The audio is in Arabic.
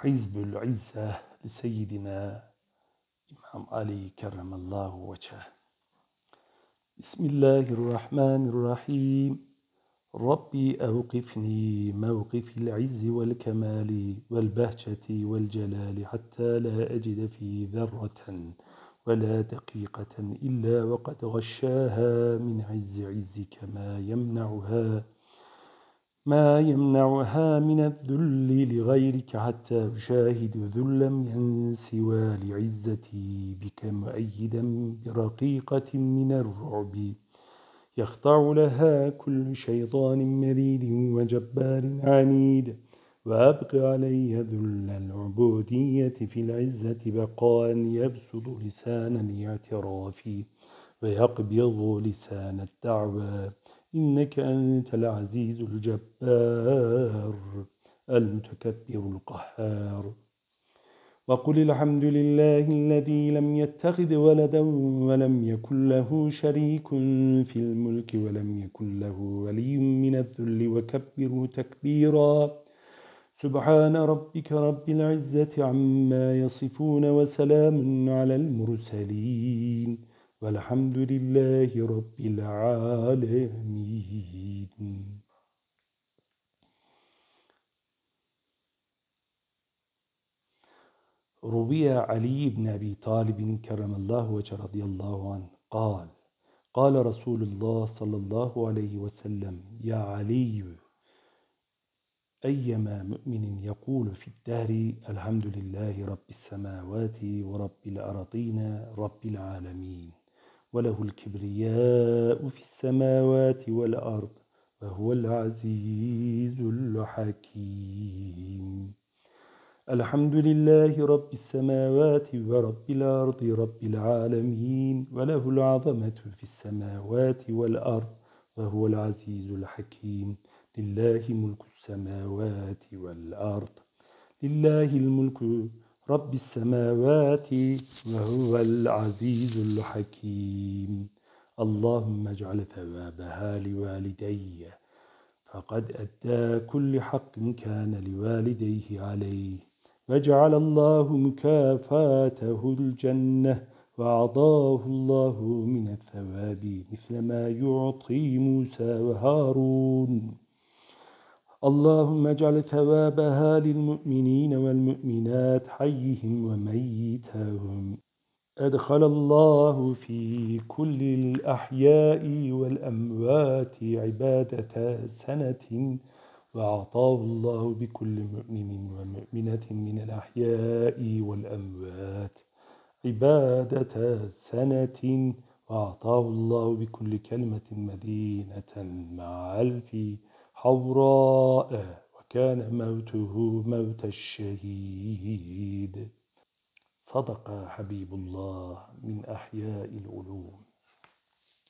حزب العزة لسيدنا إمام علي كرم الله وجهه. بسم الله الرحمن الرحيم. ربي أوقفني موقف العز والكمال والبهجة والجلال حتى لا أجد في ذرة ولا دقيقة إلا وقد غشاها من عز عزك ما يمنعها. ما يمنعها من الذل لغيرك حتى أشاهد ذلا من سوى لعزتي بك مؤيدا برقيقة من الرعب. يخضع لها كل شيطان مريد وجبار عنيد وأبقى علي ذل العبودية في العزة بقاء يبسط لسان الاعتراف ويقبض لسان الدعوى. إنك أنت العزيز الجبار المتكبر القهار. وقل الحمد لله الذي لم يتخذ ولدا ولم يكن له شريك في الملك ولم يكن له ولي من الذل وكبره تكبيرا. سبحان ربك رب العزة عما يصفون وسلام على المرسلين. والحمد لله رب العالمين. روي علي بن أبي طالب كرم الله وجه رضي الله عنه قال قال رسول الله صلى الله عليه وسلم يا علي أيما مؤمن يقول في الدهر الحمد لله رب السماوات ورب الأرضين رب العالمين. وله الكبرياء في السماوات والأرض وهو العزيز الحكيم. الحمد لله رب السماوات ورب الأرض رب العالمين وله العظمة في السماوات والأرض وهو العزيز الحكيم. لله ملك السماوات والأرض. لله الملك رب السماوات وهو العزيز الحكيم. اللهم اجعل ثوابها لوالدي. فقد أدى كل حق كان لوالديه عليه. وجعل الله مكافاته الجنة وأعطاه الله من الثواب مثل ما يعطي موسى وهارون. اللهم اجعل ثوابها للمؤمنين والمؤمنات حيهم وميتهم. أدخل الله في كل الأحياء والأموات عبادة سنة وأعطاه الله بكل مؤمن ومؤمنة من الأحياء والأموات عبادة سنة وأعطاه الله بكل كلمة مدينة مع ألف حوراء وكان موته موت الشهيد. صدق حبيب الله من أحياء العلوم.